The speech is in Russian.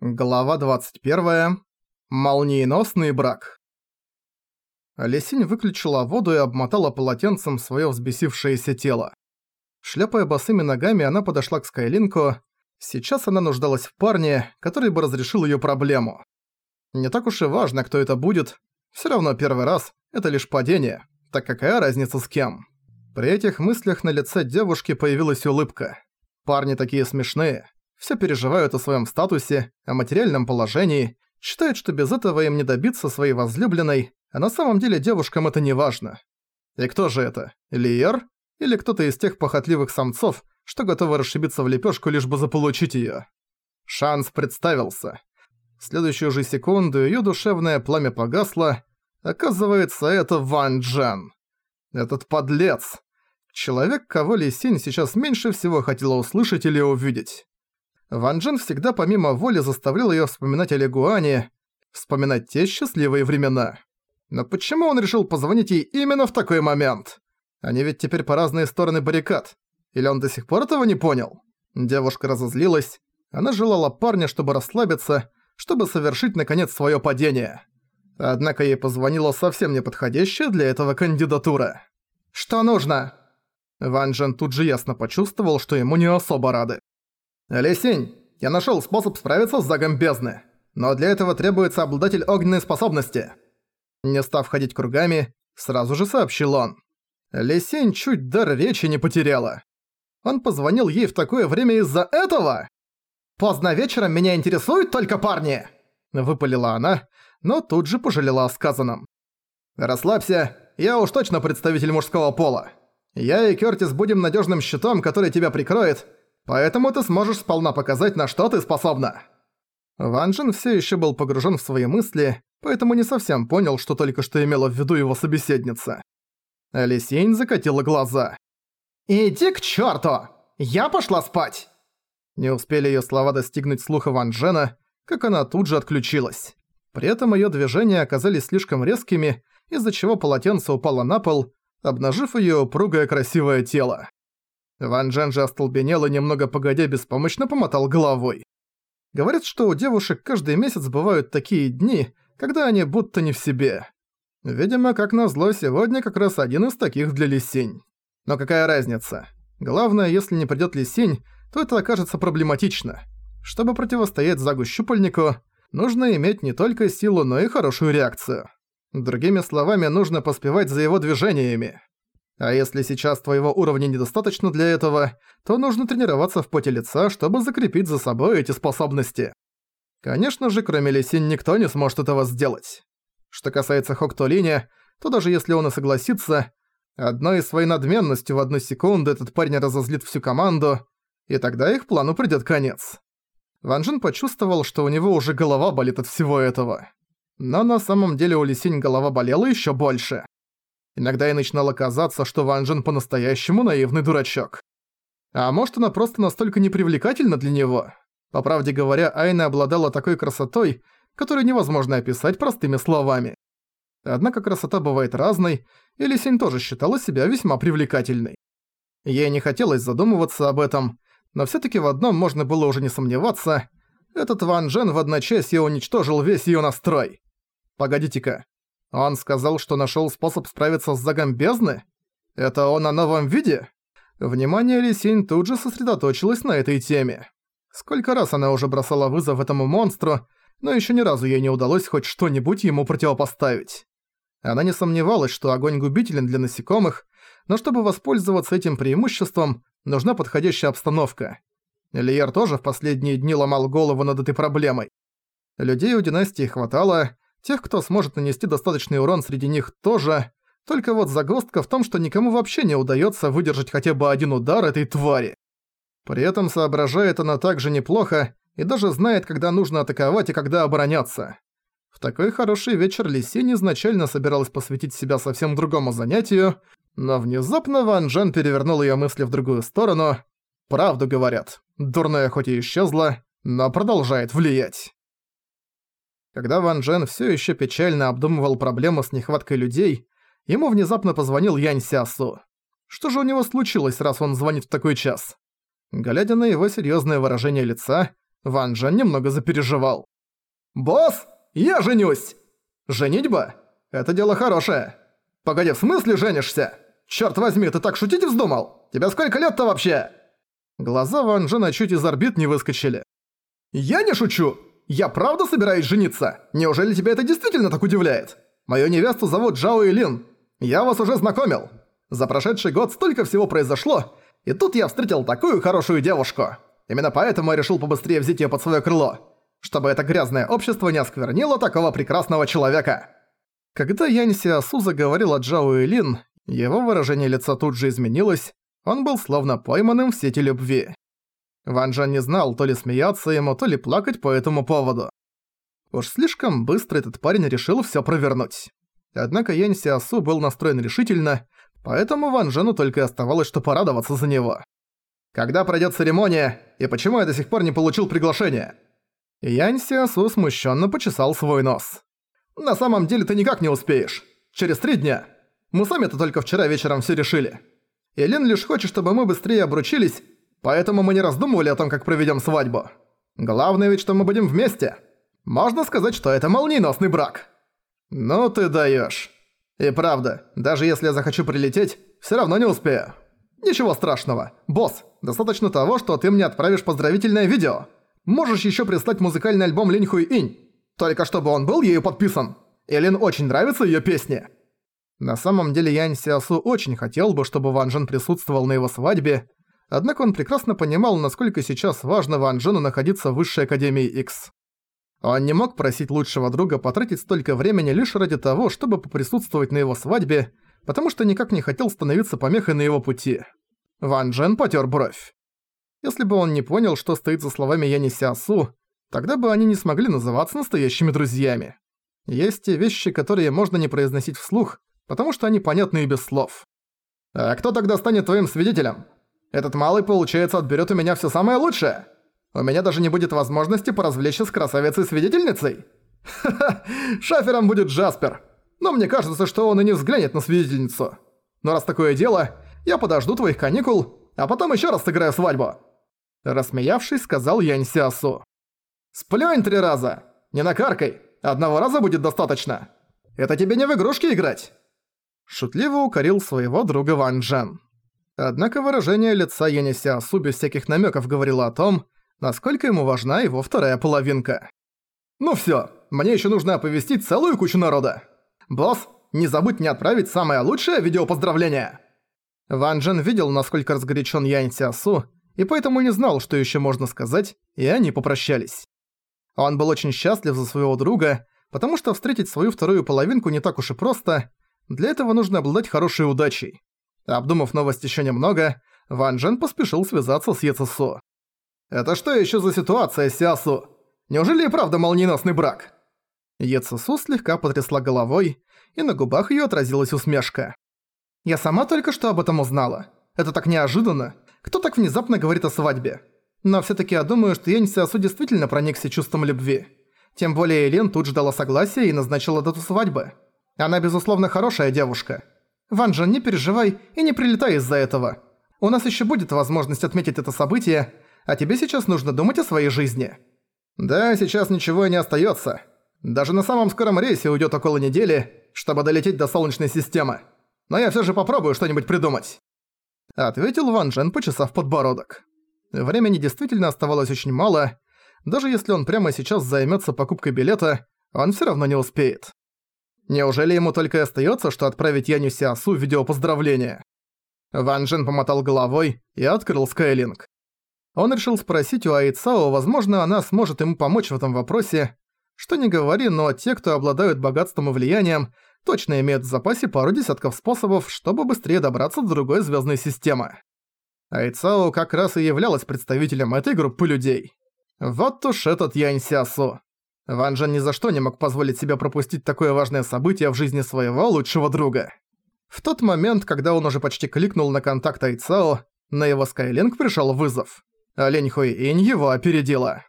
Глава 21. Молниеносный брак. Лесинь выключила воду и обмотала полотенцем своё взбесившееся тело. Шляпая босыми ногами, она подошла к Скайлинку. Сейчас она нуждалась в парне, который бы разрешил её проблему. Не так уж и важно, кто это будет. Всё равно первый раз – это лишь падение. Так какая разница с кем? При этих мыслях на лице девушки появилась улыбка. Парни такие смешные все переживают о своем статусе, о материальном положении, считают, что без этого им не добиться своей возлюбленной, а на самом деле девушкам это не важно. И кто же это? Лиер? Или кто-то из тех похотливых самцов, что готовы расшибиться в лепешку лишь бы заполучить ее? Шанс представился. В следующую же секунду ее душевное пламя погасло. Оказывается, это Ван Джен. Этот подлец. Человек, кого Ли Синь сейчас меньше всего хотела услышать или увидеть. Ван Джен всегда помимо воли заставлял её вспоминать о Легуане, вспоминать те счастливые времена. Но почему он решил позвонить ей именно в такой момент? Они ведь теперь по разные стороны баррикад. Или он до сих пор этого не понял? Девушка разозлилась. Она желала парня, чтобы расслабиться, чтобы совершить наконец своё падение. Однако ей позвонила совсем неподходящая для этого кандидатура. «Что нужно?» Ван Джен тут же ясно почувствовал, что ему не особо рады. «Лисень, я нашёл способ справиться с загом бездны, но для этого требуется обладатель огненной способности». Не став ходить кругами, сразу же сообщил он. Лисень чуть дар речи не потеряла. Он позвонил ей в такое время из-за этого? «Поздно вечером меня интересуют только парни!» Выпалила она, но тут же пожалела о сказанном. «Расслабься, я уж точно представитель мужского пола. Я и Кёртис будем надёжным щитом, который тебя прикроет, Поэтому ты сможешь сполна показать, на что ты способна». Ван Джин всё ещё был погружен в свои мысли, поэтому не совсем понял, что только что имела в виду его собеседница. Алисень закатила глаза. «Иди к чёрту! Я пошла спать!» Не успели её слова достигнуть слуха Ван Джена, как она тут же отключилась. При этом её движения оказались слишком резкими, из-за чего полотенце упало на пол, обнажив её упругое красивое тело. Ван Джен же остолбенел и немного погодя беспомощно помотал головой. Говорят, что у девушек каждый месяц бывают такие дни, когда они будто не в себе. Видимо, как назло, сегодня как раз один из таких для Лисинь. Но какая разница? Главное, если не придёт Лисинь, то это окажется проблематично. Чтобы противостоять Загу Щупальнику, нужно иметь не только силу, но и хорошую реакцию. Другими словами, нужно поспевать за его движениями. А если сейчас твоего уровня недостаточно для этого, то нужно тренироваться в поте лица, чтобы закрепить за собой эти способности. Конечно же, кроме Лисин никто не сможет этого сделать. Что касается Хоктолиня, то даже если он и согласится, одной своей надменностью в одну секунду этот парень разозлит всю команду, и тогда их плану придёт конец. Ван Джин почувствовал, что у него уже голова болит от всего этого. Но на самом деле у Лисинь голова болела ещё больше. Иногда ей начинало казаться, что Ван Джен по-настоящему наивный дурачок. А может, она просто настолько непривлекательна для него? По правде говоря, Айна обладала такой красотой, которую невозможно описать простыми словами. Однако красота бывает разной, и Лисень тоже считала себя весьма привлекательной. Ей не хотелось задумываться об этом, но всё-таки в одном можно было уже не сомневаться. Этот Ван Джен в одночасье уничтожил весь её настрой. Погодите-ка, он сказал, что нашёл способ справиться с загом бездны? Это он о новом виде? Внимание Лисинь тут же сосредоточилось на этой теме. Сколько раз она уже бросала вызов этому монстру, но ещё ни разу ей не удалось хоть что-нибудь ему противопоставить. Она не сомневалась, что огонь губителен для насекомых, но чтобы воспользоваться этим преимуществом, нужна подходящая обстановка. Лиер тоже в последние дни ломал голову над этой проблемой. Людей у династии хватало, Тех, кто сможет нанести достаточный урон среди них, тоже. Только вот загвоздка в том, что никому вообще не удается выдержать хотя бы один удар этой твари. При этом соображает она также неплохо и даже знает, когда нужно атаковать и когда обороняться. В такой хороший вечер Лисинь изначально собиралась посвятить себя совсем другому занятию, но внезапно Ван Джен перевернул её мысли в другую сторону. Правду говорят, дурная хоть и исчезла, но продолжает влиять. Когда Ван Джен всё ещё печально обдумывал проблему с нехваткой людей, ему внезапно позвонил Янь Сясу. Что же у него случилось, раз он звонит в такой час? Глядя на его серьёзное выражение лица, Ван Джен немного запереживал. «Босс, я женюсь!» «Женитьба? Это дело хорошее. Погоди, в смысле женишься? Чёрт возьми, ты так шутить вздумал? Тебе сколько лет-то вообще?» Глаза Ван Джена чуть из орбит не выскочили. «Я не шучу! Я правда собираюсь жениться? Неужели тебя это действительно так удивляет? Мою невесту зовут Джао Илин. Я вас уже знакомил. За прошедший год столько всего произошло, и тут я встретил такую хорошую девушку. Именно поэтому я решил побыстрее взять её под своё крыло, чтобы это грязное общество не осквернило такого прекрасного человека». Когда Янь Сиасу заговорил о Джао Илин, его выражение лица тут же изменилось, он был словно пойманным в сети любви. Ван Джен не знал, то ли смеяться ему, то ли плакать по этому поводу. Уж слишком быстро этот парень решил всё провернуть. Однако Янь Сиасу был настроен решительно, поэтому Ван Джену только оставалось что порадоваться за него. «Когда пройдёт церемония, и почему я до сих пор не получил приглашение?» Янь Сиасу смущённо почесал свой нос. «На самом деле ты никак не успеешь. Через три дня. Мы сами-то только вчера вечером всё решили. Элен лишь хочет, чтобы мы быстрее обручились, поэтому мы не раздумывали о том, как проведем свадьбу. Главное ведь, что мы будем вместе. Можно сказать, что это молниеносный брак. Ну ты даешь. И правда, даже если я захочу прилететь, все равно не успею. Ничего страшного. Босс, достаточно того, что ты мне отправишь поздравительное видео. Можешь еще прислать музыкальный альбом Линь Хуй Инь. Только чтобы он был ею подписан. Элин очень нравятся ее песни. На самом деле Янь Сиасу очень хотел бы, чтобы Ван Джен присутствовал на его свадьбе, однако он прекрасно понимал, насколько сейчас важно Ван Джену находиться в Высшей Академии X. Он не мог просить лучшего друга потратить столько времени лишь ради того, чтобы поприсутствовать на его свадьбе, потому что никак не хотел становиться помехой на его пути. Ван Джен потер бровь. Если бы он не понял, что стоит за словами Яни Сиасу, тогда бы они не смогли называться настоящими друзьями. Есть те вещи, которые можно не произносить вслух, потому что они понятны и без слов. «А кто тогда станет твоим свидетелем? Этот малый, получается, отберет у меня все самое лучшее? У меня даже не будет возможности поразвлечься с красавицей-свидетельницей? Ха-ха, шафером будет Джаспер. Но мне кажется, что он и не взглянет на свидетельницу. Но раз такое дело, я подожду твоих каникул, а потом еще раз сыграю свадьбу». Рассмеявшись, сказал Янь Сиасу. «Сплюнь три раза! Не накаркай! Одного раза будет достаточно! Это тебе не в игрушки играть!» Шутливо укорил своего друга Ван Джен. Однако выражение лица Янисиасу без всяких намеков говорило о том, насколько ему важна его вторая половинка. «Ну всё, мне ещё нужно оповестить целую кучу народа. Босс, не забудь мне отправить самое лучшее видео поздравления!» Ван Джен видел, насколько разгорячен Янь Сиасу, и поэтому не знал, что ещё можно сказать, и они попрощались. Он был очень счастлив за своего друга, потому что встретить свою вторую половинку не так уж и просто, для этого нужно обладать хорошей удачей. Обдумав новость еще немного, Ван Джен поспешил связаться с Ецесу. «Это что еще за ситуация, Сиасу? Неужели и правда молниеносный брак?» Ецесу слегка потрясла головой, и на губах ее отразилась усмешка. «Я сама только что об этом узнала. Это так неожиданно. Кто так внезапно говорит о свадьбе? Но все таки я думаю, что Янь Сиасу действительно проникся чувством любви. Тем более Элен тут ждала согласия и назначила дату свадьбы. Она, безусловно, хорошая девушка. Ванжан, не переживай и не прилетай из-за этого. У нас еще будет возможность отметить это событие, а тебе сейчас нужно думать о своей жизни. Да, сейчас ничего и не остается. Даже на самом скором рейсе уйдет около недели, чтобы долететь до Солнечной системы. Но я все же попробую что-нибудь придумать. Ответил Ван Джен, почесав подбородок. Времени действительно оставалось очень мало. Даже если он прямо сейчас займется покупкой билета, он все равно не успеет. Неужели ему только и остаётся, что отправить Яню Сиасу видеопоздравление? Ван Джен помотал головой и открыл Скайлинг. Он решил спросить у Айцао, возможно, она сможет ему помочь в этом вопросе. Что не говори, но те, кто обладают богатством и влиянием, точно имеют в запасе пару десятков способов, чтобы быстрее добраться до другой звездной системы. Айцао как раз и являлась представителем этой группы людей. Вот уж этот Янь Сиасу. Ван Джен ни за что не мог позволить себе пропустить такое важное событие в жизни своего лучшего друга. В тот момент, когда он уже почти кликнул на контакт Айцао, на его Скайлинг пришел вызов. Лень Хуи Инь его опередила.